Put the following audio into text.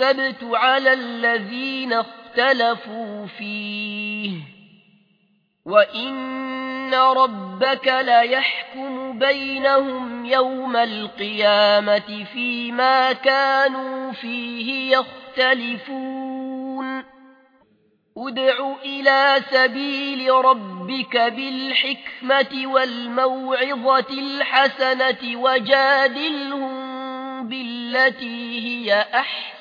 السبت على الذين اختلفوا فيه وإن ربك ليحكم بينهم يوم القيامة فيما كانوا فيه يختلفون. ادع إلى سبيل ربك بالحكمة والموعظة الحسنة وجادلهم بالتي هي أحسن.